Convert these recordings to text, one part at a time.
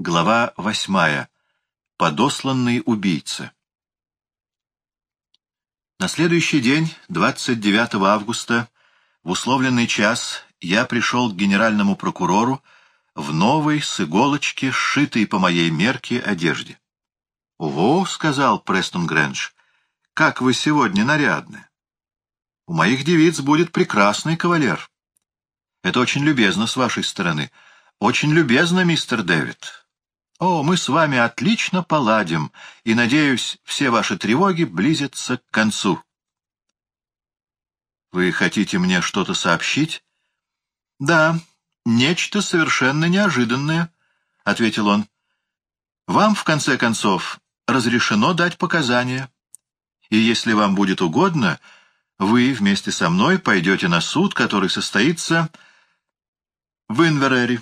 Глава восьмая. Подосланный убийца. На следующий день, 29 августа, в условленный час, я пришел к генеральному прокурору в новой, с иголочки, сшитой по моей мерке одежде. «Ого», — сказал Престон Грэндж, — «как вы сегодня нарядны! У моих девиц будет прекрасный кавалер. Это очень любезно с вашей стороны. Очень любезно, мистер Дэвид. О, мы с вами отлично поладим, и, надеюсь, все ваши тревоги близятся к концу. Вы хотите мне что-то сообщить? Да, нечто совершенно неожиданное, — ответил он. Вам, в конце концов, разрешено дать показания. И если вам будет угодно, вы вместе со мной пойдете на суд, который состоится в Инверере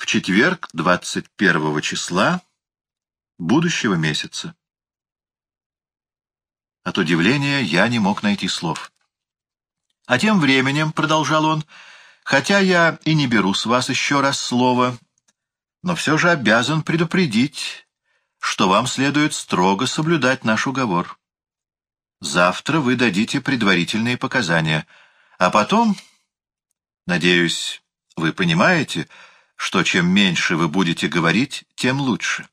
в четверг 21 числа будущего месяца. От удивления я не мог найти слов. А тем временем, — продолжал он, — хотя я и не беру с вас еще раз слово, но все же обязан предупредить, что вам следует строго соблюдать наш уговор. Завтра вы дадите предварительные показания, а потом, надеюсь, вы понимаете, — что чем меньше вы будете говорить, тем лучше.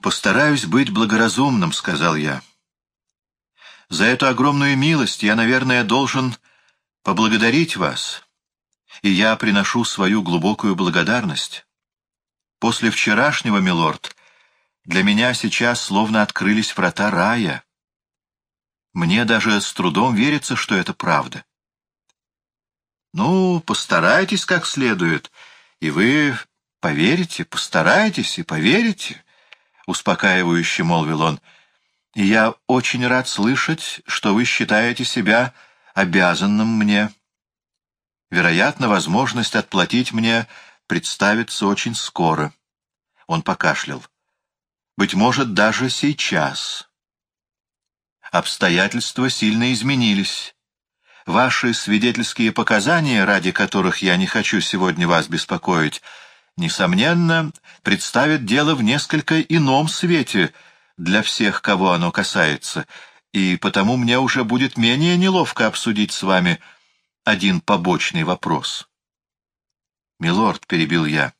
«Постараюсь быть благоразумным», — сказал я. «За эту огромную милость я, наверное, должен поблагодарить вас, и я приношу свою глубокую благодарность. После вчерашнего, милорд, для меня сейчас словно открылись врата рая. Мне даже с трудом верится, что это правда. Ну, постарайтесь как следует, и вы поверите, постарайтесь и поверите, — успокаивающе молвил он. И я очень рад слышать, что вы считаете себя обязанным мне. Вероятно, возможность отплатить мне представится очень скоро. Он покашлял. Быть может, даже сейчас. Обстоятельства сильно изменились. Ваши свидетельские показания, ради которых я не хочу сегодня вас беспокоить, несомненно, представят дело в несколько ином свете для всех, кого оно касается, и потому мне уже будет менее неловко обсудить с вами один побочный вопрос. «Милорд», — перебил я,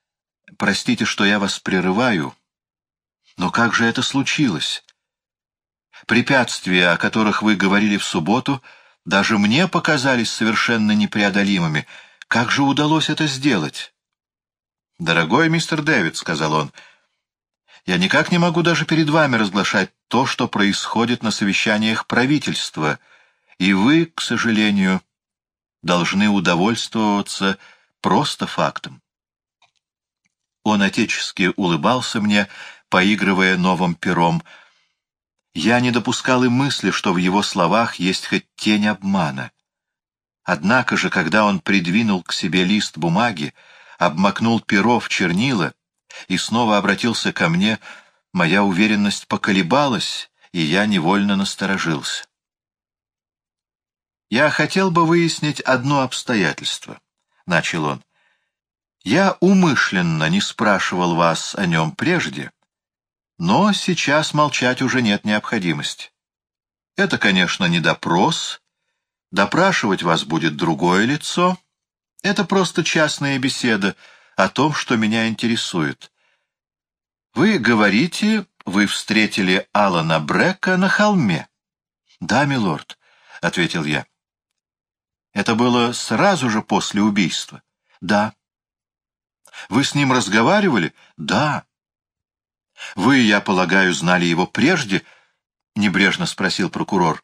— «простите, что я вас прерываю, но как же это случилось? Препятствия, о которых вы говорили в субботу, — даже мне показались совершенно непреодолимыми. Как же удалось это сделать? «Дорогой мистер Дэвид», — сказал он, — «я никак не могу даже перед вами разглашать то, что происходит на совещаниях правительства, и вы, к сожалению, должны удовольствоваться просто фактом». Он отечески улыбался мне, поигрывая новым пером — я не допускал и мысли, что в его словах есть хоть тень обмана. Однако же, когда он придвинул к себе лист бумаги, обмакнул перо в чернила и снова обратился ко мне, моя уверенность поколебалась, и я невольно насторожился. «Я хотел бы выяснить одно обстоятельство», — начал он. «Я умышленно не спрашивал вас о нем прежде, но сейчас молчать уже нет необходимости. Это, конечно, не допрос. Допрашивать вас будет другое лицо. Это просто частная беседа о том, что меня интересует. Вы говорите, вы встретили Алана Брека на холме. — Да, милорд, — ответил я. — Это было сразу же после убийства? — Да. — Вы с ним разговаривали? — Да. — Вы, я полагаю, знали его прежде? — небрежно спросил прокурор.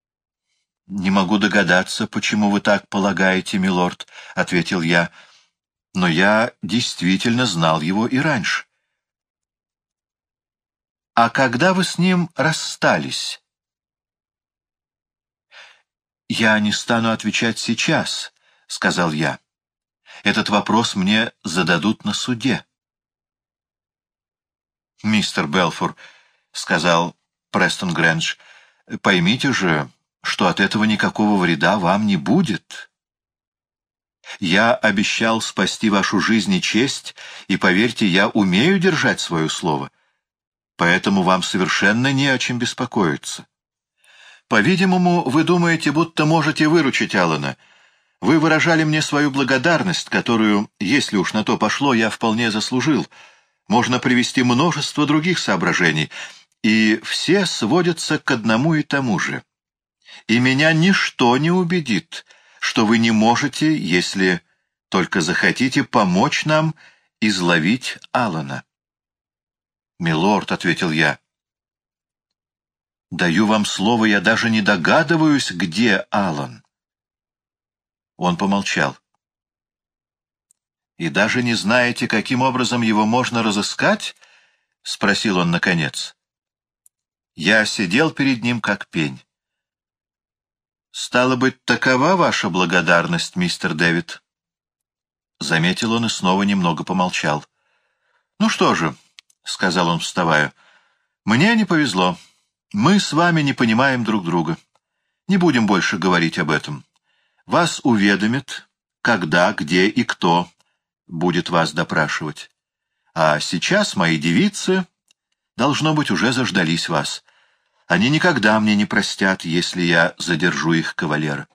— Не могу догадаться, почему вы так полагаете, милорд, — ответил я. — Но я действительно знал его и раньше. — А когда вы с ним расстались? — Я не стану отвечать сейчас, — сказал я. — Этот вопрос мне зададут на суде. — «Мистер Белфур», — сказал Престон Грэндж, — «поймите же, что от этого никакого вреда вам не будет. Я обещал спасти вашу жизнь и честь, и, поверьте, я умею держать свое слово. Поэтому вам совершенно не о чем беспокоиться. По-видимому, вы думаете, будто можете выручить Алана. Вы выражали мне свою благодарность, которую, если уж на то пошло, я вполне заслужил. Можно привести множество других соображений, и все сводятся к одному и тому же. И меня ничто не убедит, что вы не можете, если только захотите, помочь нам изловить Алана. «Милорд», — ответил я, — «даю вам слово, я даже не догадываюсь, где Алан». Он помолчал. «И даже не знаете, каким образом его можно разыскать?» — спросил он наконец. Я сидел перед ним как пень. «Стало быть, такова ваша благодарность, мистер Дэвид?» Заметил он и снова немного помолчал. «Ну что же», — сказал он, вставая, — «мне не повезло. Мы с вами не понимаем друг друга. Не будем больше говорить об этом. Вас уведомят, когда, где и кто будет вас допрашивать. А сейчас мои девицы, должно быть, уже заждались вас. Они никогда мне не простят, если я задержу их кавалера.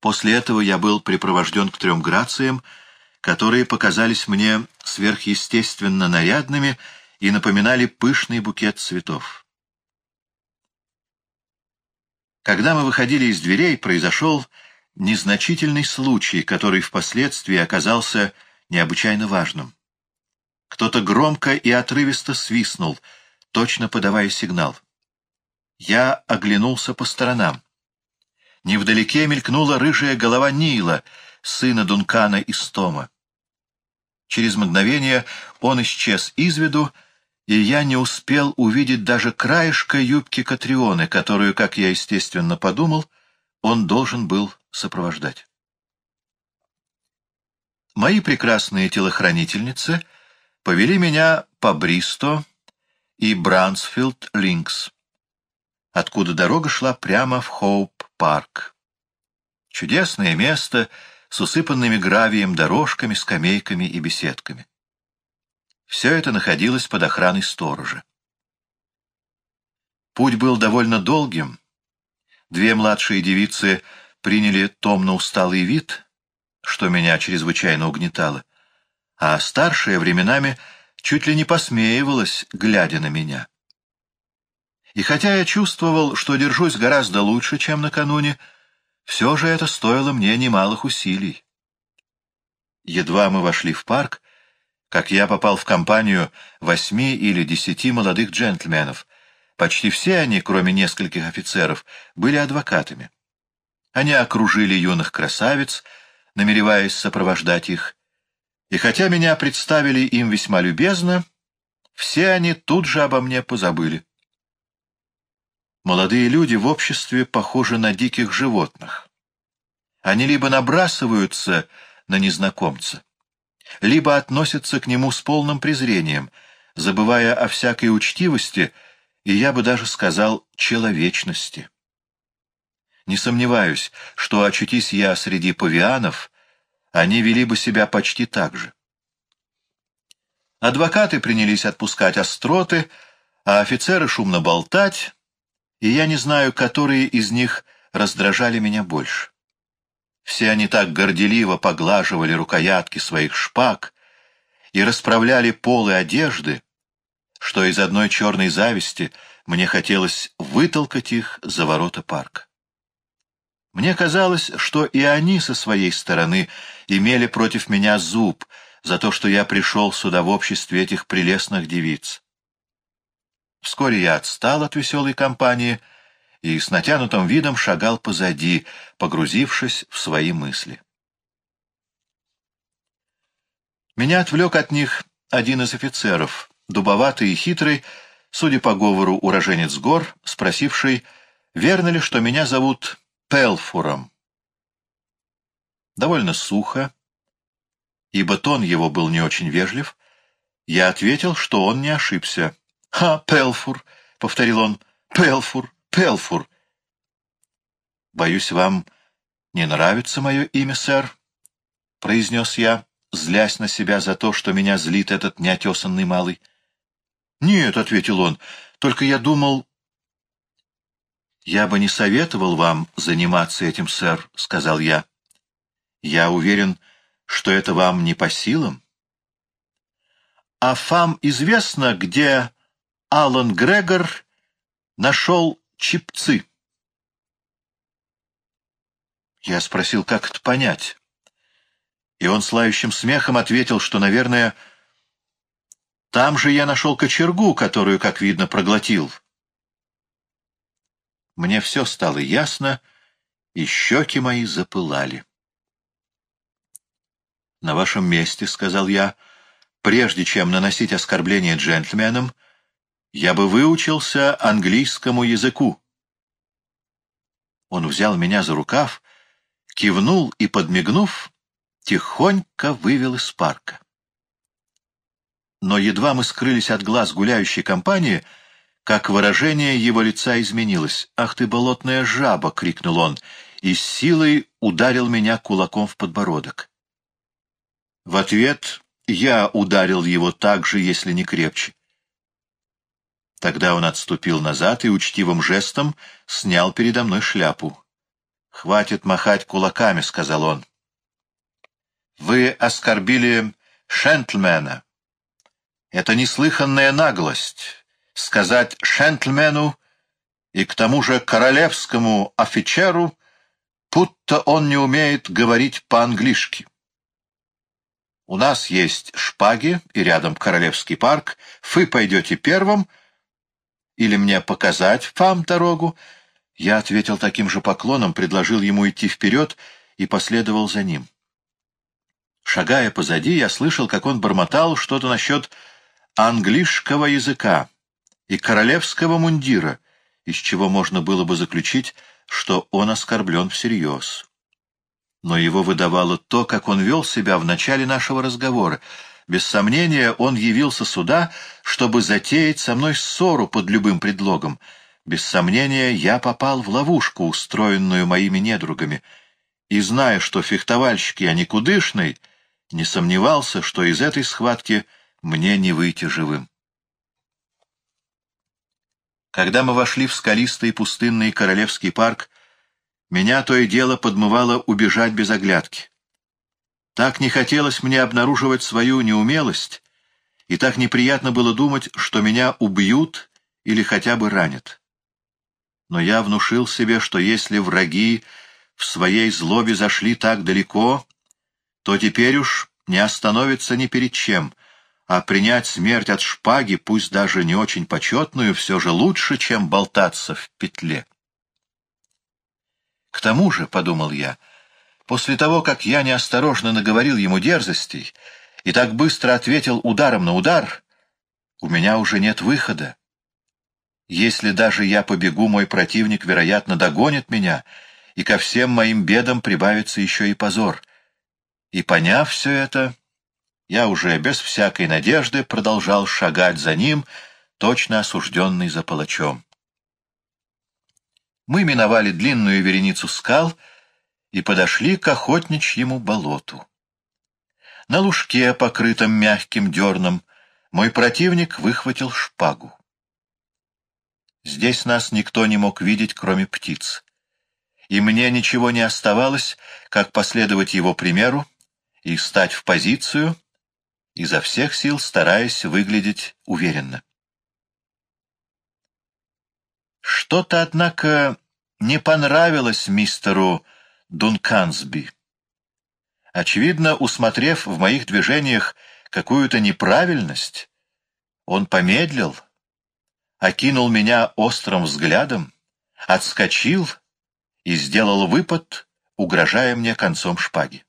После этого я был припровожден к трем грациям, которые показались мне сверхъестественно нарядными и напоминали пышный букет цветов. Когда мы выходили из дверей, произошел незначительный случай, который впоследствии оказался необычайно важным. Кто-то громко и отрывисто свистнул, точно подавая сигнал. Я оглянулся по сторонам. Невдалеке мелькнула рыжая голова Нила, сына Дункана из Тома. Через мгновение он исчез из виду, и я не успел увидеть даже краешка юбки Катрионы, которую, как я естественно подумал, он должен был сопровождать. Мои прекрасные телохранительницы повели меня по Бристо и Брансфилд-Линкс, откуда дорога шла прямо в Хоуп-парк. Чудесное место с усыпанными гравием дорожками, скамейками и беседками. Все это находилось под охраной сторожа. Путь был довольно долгим. Две младшие девицы приняли томно усталый вид, что меня чрезвычайно угнетало, а старшая временами чуть ли не посмеивалась, глядя на меня. И хотя я чувствовал, что держусь гораздо лучше, чем накануне, все же это стоило мне немалых усилий. Едва мы вошли в парк, как я попал в компанию восьми или десяти молодых джентльменов. Почти все они, кроме нескольких офицеров, были адвокатами. Они окружили юных красавиц, намереваясь сопровождать их. И хотя меня представили им весьма любезно, все они тут же обо мне позабыли. Молодые люди в обществе похожи на диких животных. Они либо набрасываются на незнакомца, либо относятся к нему с полным презрением, забывая о всякой учтивости и, я бы даже сказал, человечности. Не сомневаюсь, что, очутись я среди павианов, они вели бы себя почти так же. Адвокаты принялись отпускать остроты, а офицеры шумно болтать, и я не знаю, которые из них раздражали меня больше. Все они так горделиво поглаживали рукоятки своих шпаг и расправляли полы одежды, что из одной черной зависти мне хотелось вытолкать их за ворота парка. Мне казалось, что и они со своей стороны имели против меня зуб за то, что я пришел сюда в обществе этих прелестных девиц. Вскоре я отстал от веселой компании — и с натянутым видом шагал позади, погрузившись в свои мысли. Меня отвлек от них один из офицеров, дубоватый и хитрый, судя по говору уроженец гор, спросивший, верно ли, что меня зовут Пелфуром. Довольно сухо, ибо тон его был не очень вежлив, я ответил, что он не ошибся. «Ха, Пелфур!» — повторил он. «Пелфур! Пелфур. Боюсь, вам «Не нравится мое имя, сэр», — произнес я, злясь на себя за то, что меня злит этот неотесанный малый. «Нет», — ответил он, — «только я думал...» «Я бы не советовал вам заниматься этим, сэр», — сказал я. «Я уверен, что это вам не по силам». «А вам известно, где Алан Грегор нашел чипцы?» Я спросил, как это понять. И он с лающим смехом ответил, что, наверное, там же я нашел кочергу, которую, как видно, проглотил. Мне все стало ясно, и щеки мои запылали. «На вашем месте», — сказал я, — «прежде чем наносить оскорбление джентльменам, я бы выучился английскому языку». Он взял меня за рукав, кивнул и, подмигнув, тихонько вывел из парка но едва мы скрылись от глаз гуляющей компании, как выражение его лица изменилось. «Ах ты, болотная жаба!» — крикнул он, и с силой ударил меня кулаком в подбородок. В ответ я ударил его так же, если не крепче. Тогда он отступил назад и учтивым жестом снял передо мной шляпу. «Хватит махать кулаками», — сказал он. «Вы оскорбили шентльмена, это неслыханная наглость — сказать шентльмену и к тому же королевскому офицеру, будто он не умеет говорить по-английски. У нас есть шпаги и рядом Королевский парк. Вы пойдете первым или мне показать вам дорогу? Я ответил таким же поклоном, предложил ему идти вперед и последовал за ним. Шагая позади, я слышал, как он бормотал что-то насчет английского языка и королевского мундира, из чего можно было бы заключить, что он оскорблен всерьез. Но его выдавало то, как он вел себя в начале нашего разговора. Без сомнения, он явился сюда, чтобы затеять со мной ссору под любым предлогом. Без сомнения, я попал в ловушку, устроенную моими недругами, и, зная, что фехтовальщики, а никудышный, не сомневался, что из этой схватки — мне не выйти живым. Когда мы вошли в скалистый пустынный Королевский парк, меня то и дело подмывало убежать без оглядки. Так не хотелось мне обнаруживать свою неумелость, и так неприятно было думать, что меня убьют или хотя бы ранят. Но я внушил себе, что если враги в своей злобе зашли так далеко, то теперь уж не остановятся ни перед чем — а принять смерть от шпаги, пусть даже не очень почетную, все же лучше, чем болтаться в петле. К тому же, — подумал я, — после того, как я неосторожно наговорил ему дерзостей и так быстро ответил ударом на удар, у меня уже нет выхода. Если даже я побегу, мой противник, вероятно, догонит меня, и ко всем моим бедам прибавится еще и позор. И, поняв все это, я уже без всякой надежды продолжал шагать за ним, точно осужденный за палачом. Мы миновали длинную вереницу скал и подошли к охотничьему болоту. На лужке, покрытом мягким дерном, мой противник выхватил шпагу. Здесь нас никто не мог видеть, кроме птиц. И мне ничего не оставалось, как последовать его примеру и стать в позицию, изо всех сил стараясь выглядеть уверенно. Что-то, однако, не понравилось мистеру Дункансби. Очевидно, усмотрев в моих движениях какую-то неправильность, он помедлил, окинул меня острым взглядом, отскочил и сделал выпад, угрожая мне концом шпаги.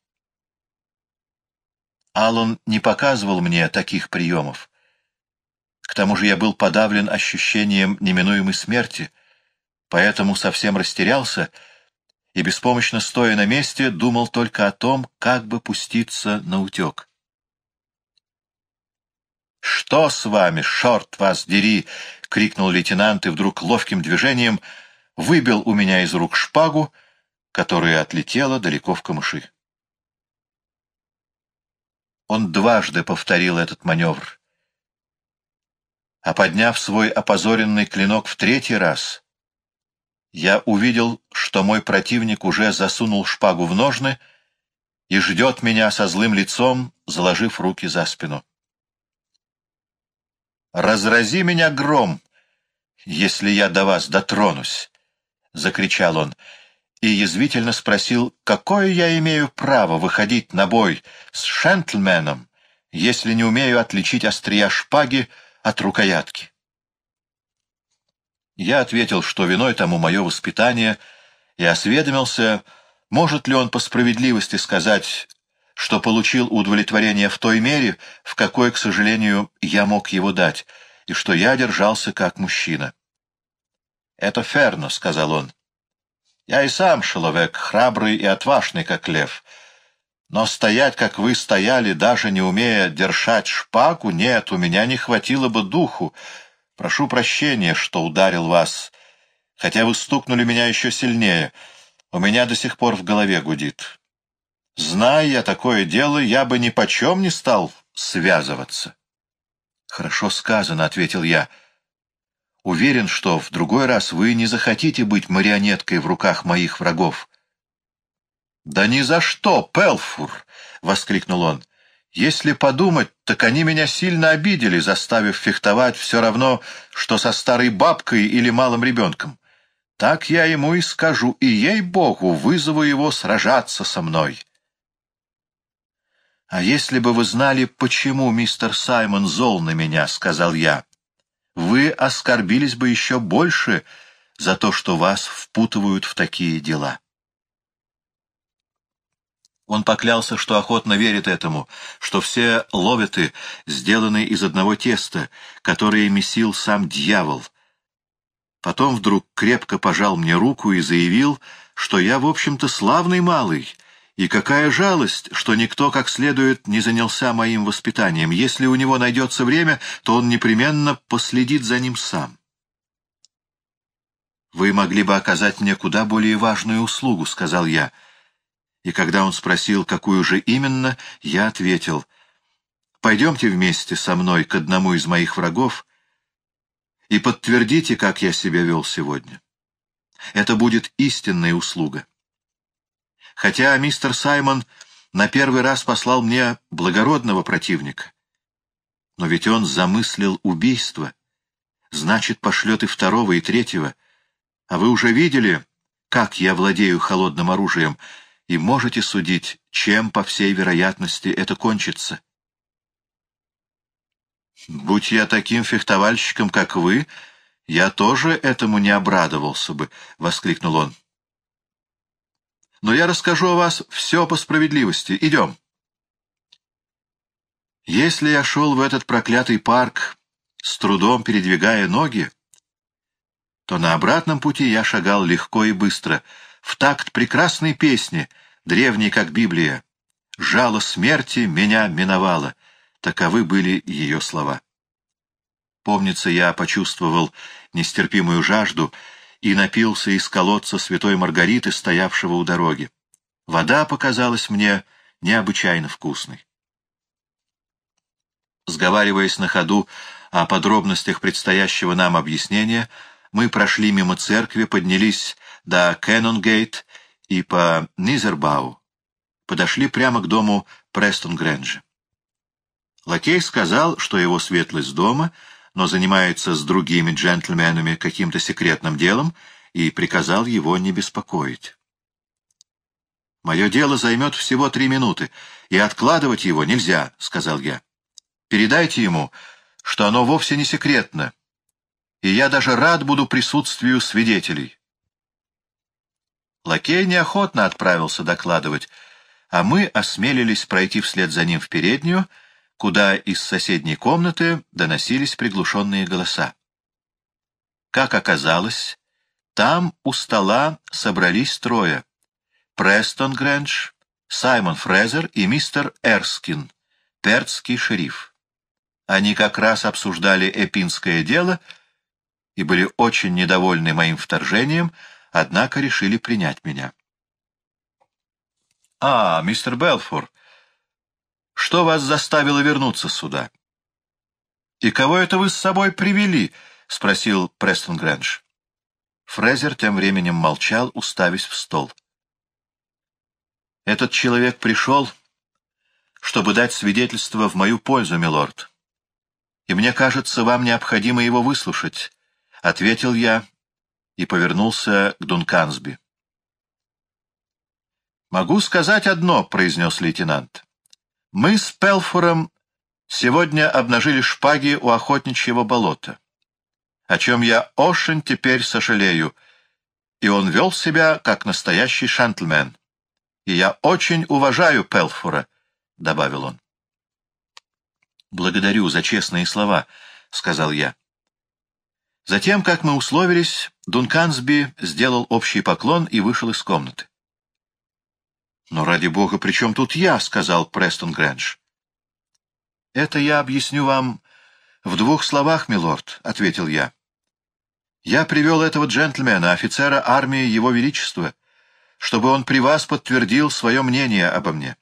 Аллан не показывал мне таких приемов. К тому же я был подавлен ощущением неминуемой смерти, поэтому совсем растерялся и, беспомощно стоя на месте, думал только о том, как бы пуститься на утек. «Что с вами, шорт вас дери!» — крикнул лейтенант и вдруг ловким движением выбил у меня из рук шпагу, которая отлетела далеко в камыши. Он дважды повторил этот маневр. А подняв свой опозоренный клинок в третий раз, я увидел, что мой противник уже засунул шпагу в ножны и ждет меня со злым лицом, заложив руки за спину. «Разрази меня гром, если я до вас дотронусь!» — закричал он, и язвительно спросил, какое я имею право выходить на бой с шентльменом, если не умею отличить острия шпаги от рукоятки. Я ответил, что виной тому мое воспитание, и осведомился, может ли он по справедливости сказать, что получил удовлетворение в той мере, в какой, к сожалению, я мог его дать, и что я держался как мужчина. «Это ферно», — сказал он. «Я и сам человек, храбрый и отважный, как лев. Но стоять, как вы стояли, даже не умея держать шпагу, нет, у меня не хватило бы духу, Прошу прощения, что ударил вас, хотя вы стукнули меня еще сильнее. У меня до сих пор в голове гудит. Зная я такое дело, я бы ни почем не стал связываться. — Хорошо сказано, — ответил я. — Уверен, что в другой раз вы не захотите быть марионеткой в руках моих врагов. — Да ни за что, Пелфур! — воскликнул он. — если подумать, так они меня сильно обидели, заставив фехтовать все равно, что со старой бабкой или малым ребенком. Так я ему и скажу, и, ей-богу, вызову его сражаться со мной. — А если бы вы знали, почему мистер Саймон зол на меня, — сказал я, — вы оскорбились бы еще больше за то, что вас впутывают в такие дела. Он поклялся, что охотно верит этому, что все ловеты сделаны из одного теста, которое месил сам дьявол. Потом вдруг крепко пожал мне руку и заявил, что я, в общем-то, славный малый, и какая жалость, что никто как следует не занялся моим воспитанием. Если у него найдется время, то он непременно последит за ним сам. «Вы могли бы оказать мне куда более важную услугу», — сказал я, — и когда он спросил, какую же именно, я ответил, «Пойдемте вместе со мной к одному из моих врагов и подтвердите, как я себя вел сегодня. Это будет истинная услуга. Хотя мистер Саймон на первый раз послал мне благородного противника, но ведь он замыслил убийство, значит, пошлет и второго, и третьего. А вы уже видели, как я владею холодным оружием, — и можете судить, чем, по всей вероятности, это кончится. «Будь я таким фехтовальщиком, как вы, я тоже этому не обрадовался бы», — воскликнул он. «Но я расскажу о вас все по справедливости. Идем». Если я шел в этот проклятый парк, с трудом передвигая ноги, то на обратном пути я шагал легко и быстро — в такт прекрасной песни, древней как Библия. «Жало смерти меня миновало», таковы были ее слова. Помнится, я почувствовал нестерпимую жажду и напился из колодца святой Маргариты, стоявшего у дороги. Вода показалась мне необычайно вкусной. Сговариваясь на ходу о подробностях предстоящего нам объяснения, мы прошли мимо церкви, поднялись до Кэнонгейт и по Низербау. Подошли прямо к дому Престон-Грэнджа. Лакей сказал, что его светлость дома, но занимается с другими джентльменами каким-то секретным делом, и приказал его не беспокоить. «Мое дело займет всего три минуты, и откладывать его нельзя», — сказал я. «Передайте ему, что оно вовсе не секретно, и я даже рад буду присутствию свидетелей». Лакей неохотно отправился докладывать, а мы осмелились пройти вслед за ним в переднюю, куда из соседней комнаты доносились приглушенные голоса. Как оказалось, там у стола собрались трое — Престон Грэндж, Саймон Фрезер и мистер Эрскин, перцкий шериф. Они как раз обсуждали эпинское дело и были очень недовольны моим вторжением — однако решили принять меня. «А, мистер Белфур, что вас заставило вернуться сюда?» «И кого это вы с собой привели?» — спросил Престон Грэндж. Фрезер тем временем молчал, уставясь в стол. «Этот человек пришел, чтобы дать свидетельство в мою пользу, милорд. И мне кажется, вам необходимо его выслушать», — ответил я и повернулся к Дункансби. «Могу сказать одно», — произнес лейтенант. «Мы с Пелфором сегодня обнажили шпаги у охотничьего болота, о чем я очень теперь сожалею, и он вел себя как настоящий шентльмен. И я очень уважаю Пелфора», — добавил он. «Благодарю за честные слова», — сказал я. Затем, как мы условились, Дункансби сделал общий поклон и вышел из комнаты. «Но ради бога, при чем тут я?» — сказал Престон Грэндж. «Это я объясню вам в двух словах, милорд», — ответил я. «Я привел этого джентльмена, офицера армии Его Величества, чтобы он при вас подтвердил свое мнение обо мне.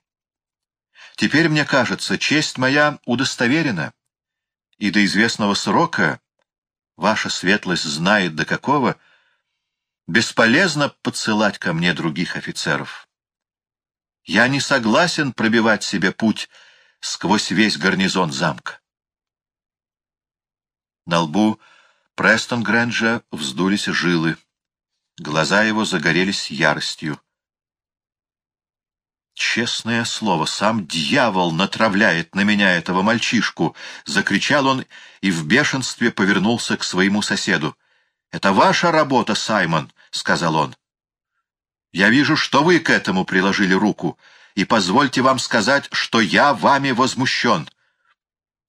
Теперь, мне кажется, честь моя удостоверена, и до известного срока, ваша светлость знает до какого, бесполезно подсылать ко мне других офицеров». Я не согласен пробивать себе путь сквозь весь гарнизон замка. На лбу Престон Грэнджа вздулись жилы. Глаза его загорелись яростью. «Честное слово, сам дьявол натравляет на меня этого мальчишку!» — закричал он и в бешенстве повернулся к своему соседу. «Это ваша работа, Саймон!» — сказал он. Я вижу, что вы к этому приложили руку, и позвольте вам сказать, что я вами возмущен.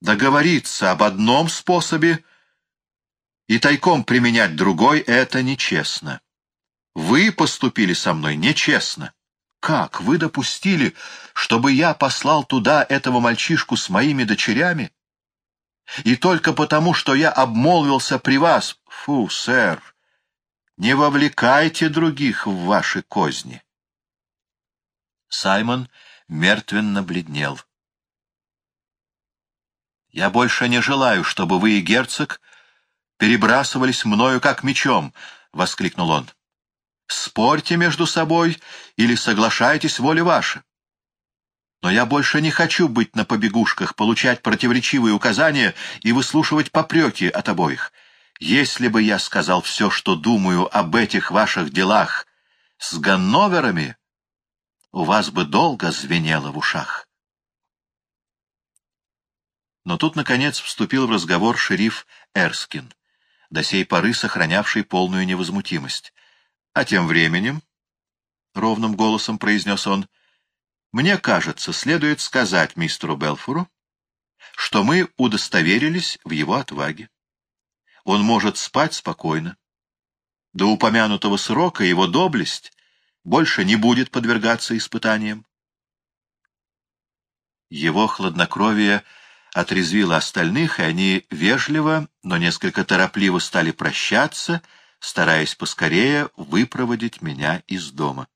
Договориться об одном способе и тайком применять другой — это нечестно. Вы поступили со мной нечестно. Как вы допустили, чтобы я послал туда этого мальчишку с моими дочерями? И только потому, что я обмолвился при вас... Фу, сэр, не вовлекайте других в ваши козни. Саймон мертвенно бледнел. «Я больше не желаю, чтобы вы и герцог перебрасывались мною как мечом», — воскликнул он. «Спорьте между собой или соглашайтесь воле ваша. Но я больше не хочу быть на побегушках, получать противоречивые указания и выслушивать попреки от обоих. Если бы я сказал все, что думаю об этих ваших делах с Ганноверами, у вас бы долго звенело в ушах. Но тут, наконец, вступил в разговор шериф Эрскин, до сей поры сохранявший полную невозмутимость. А тем временем, — ровным голосом произнес он, — мне кажется, следует сказать мистеру Белфуру, что мы удостоверились в его отваге он может спать спокойно. До упомянутого срока его доблесть больше не будет подвергаться испытаниям. Его хладнокровие отрезвило остальных, и они вежливо, но несколько торопливо стали прощаться, стараясь поскорее выпроводить меня из дома.